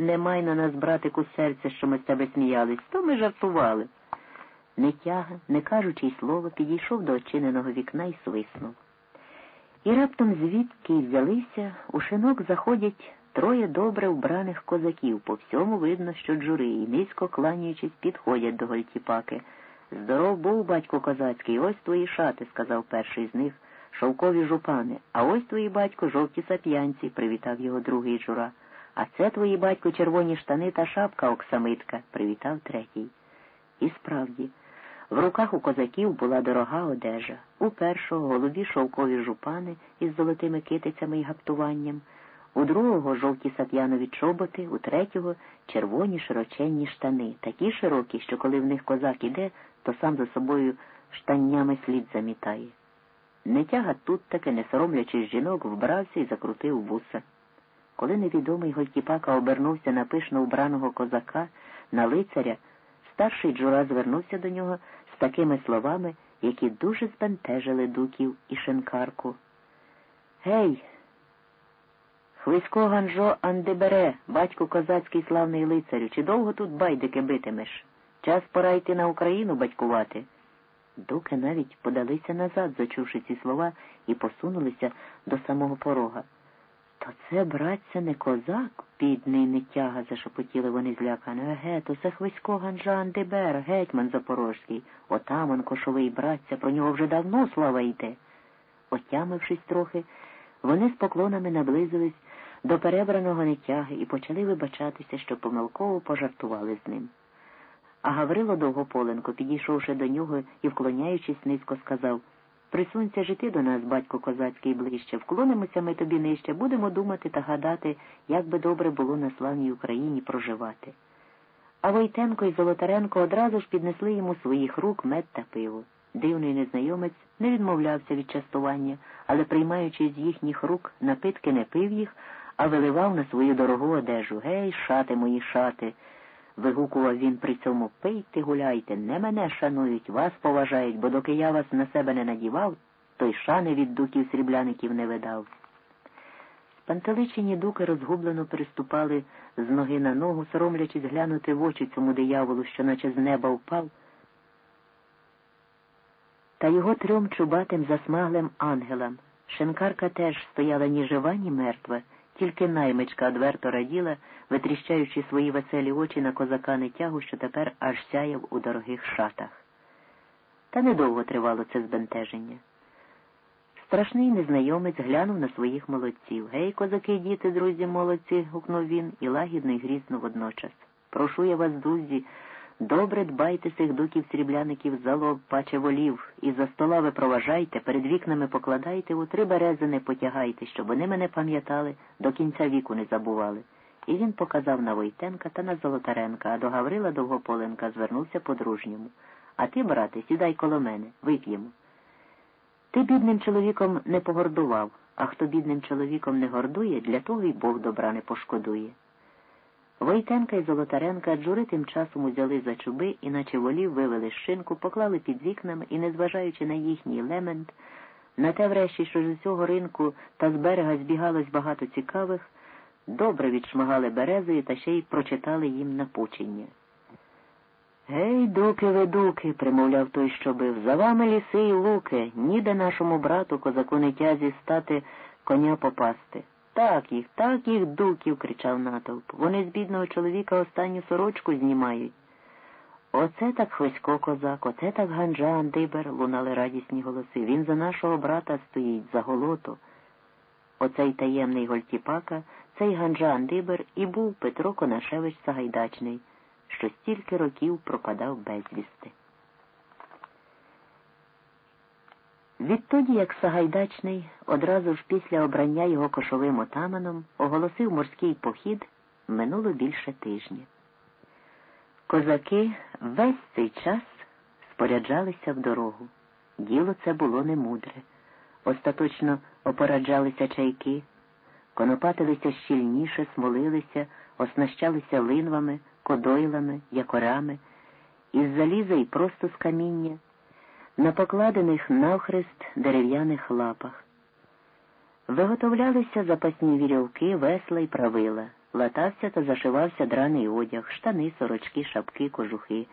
не май на нас, братику, серця, що ми з тебе сміялись, то ми жартували. Нетяга, не кажучи й слова, підійшов до очиненого вікна і свиснув. І раптом звідки взялися, у шинок заходять троє добре вбраних козаків. По всьому видно, що джури, і низько кланяючись, підходять до Гольтіпаки. Здоров був, батько козацький, ось твої шати, сказав перший з них, шовкові жупани, а ось твої батько жовті сап'янці, привітав його другий жура. А це твої батько червоні штани та шапка оксамитка, привітав третій. І справді, в руках у козаків була дорога одежа, у першого голубі шовкові жупани із золотими китицями і гаптуванням, у другого жовті сап'янові чоботи, у третього червоні широченні штани, такі широкі, що коли в них козак іде, то сам за собою штаннями слід замітає. Нетяга тут таки, не соромлячись жінок, вбрався і закрутив вуса. Коли невідомий Гольтіпака обернувся на пишно вбраного козака, на лицаря, старший Джура звернувся до нього з такими словами, які дуже збентежили дуків і шинкарку. Гей, Хвисько Ганжо Андебере, батько козацький славний лицарю, чи довго тут байдики битимеш? Час пора йти на Україну батькувати. Дуки навіть подалися назад, зачувши ці слова, і посунулися до самого порога. То це, братця, не козак, бідний нетяга, зашепотіли вони злякано. Еге, то це Хвисько Ганжа Андебер, гетьман Запорожський. Отаман кошовий, братця, про нього вже давно слава йде. Отямившись трохи, вони з поклонами наблизились до перебраного нетяги і почали вибачатися, що помилково пожартували з ним. А Гаврило Довгополенко, підійшовши до нього і вклоняючись низько, сказав Присунься жити до нас, батько козацький, ближче, вклонимося ми тобі нижче, будемо думати та гадати, як би добре було на славній Україні проживати. А Войтенко і Золотаренко одразу ж піднесли йому своїх рук мед та пиво. Дивний незнайомець не відмовлявся від частування, але, приймаючи з їхніх рук напитки, не пив їх, а виливав на свою дорогу одежу. Гей, шати мої шати. Вигукував він при цьому пийте, гуляйте, не мене шанують, вас поважають, бо доки я вас на себе не надівав, то й шани від дуків срібляників не видав. Спантеличені дуки розгублено переступали з ноги на ногу, соромлячись глянути в очі цьому дияволу, що наче з неба впав, та його трьом чубатим засмаглим ангелам. Шинкарка теж стояла ні жива, ні мертва. Тільки наймичка одверто раділа, витріщаючи свої веселі очі на козака нетягу, що тепер аж сяяв у дорогих шатах. Та недовго тривало це збентеження. Страшний незнайомець глянув на своїх молодців. Гей, козаки, діти, друзі, молодці, гукнув він і лагідно й грізно водночас. Прошу я вас, друзі, Добре дбайте цих дуків срібляників за лоб, паче волів, і за стола ви проважайте, перед вікнами покладайте, у три берези не потягайте, щоб вони мене пам'ятали, до кінця віку не забували. І він показав на Войтенка та на Золотаренка, а до Гаврила Довгополенка звернувся по-дружньому. А ти, брате, сідай коло мене, вип'ємо. Ти бідним чоловіком не погордував, а хто бідним чоловіком не гордує, для того й Бог добра не пошкодує. Войтенка і Золотаренка джури тим часом узяли за чуби і, наче волів, вивели шинку, поклали під вікнами і, незважаючи на їхній лемент, на те врешті, що з усього ринку та з берега збігалось багато цікавих, добре відшмагали березою та ще й прочитали їм напучення. Гей, дуки ви, дуки, примовляв той, що бив, за вами ліси й луки, ніде нашому брату козаку не тязі стати коня попасти. Так їх, так їх дуків, кричав натовп. Вони з бідного чоловіка останню сорочку знімають. Оце так Хвисько козак, оце так ганджа Андибер, лунали радісні голоси. Він за нашого брата стоїть, за голоту. Оцей таємний Гольтіпака, цей ганджа Андибер і був Петро Конашевич Сагайдачний, що стільки років пропадав безвісти. Відтоді, як Сагайдачний, одразу ж після обрання його кошовим отаманом, оголосив морський похід, минуло більше тижня. Козаки весь цей час споряджалися в дорогу. Діло це було немудре. Остаточно опораджалися чайки, конопатилися щільніше, смолилися, оснащалися линвами, кодойлами, якорами, із заліза і просто з каміння на покладених навхрест дерев'яних лапах. Виготовлялися запасні вірьовки, весла й правила. латався та зашивався драний одяг, штани, сорочки, шапки, кожухи.